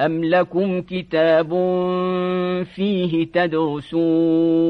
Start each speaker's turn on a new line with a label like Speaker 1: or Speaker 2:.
Speaker 1: أم لكم كتاب فيه تدرسون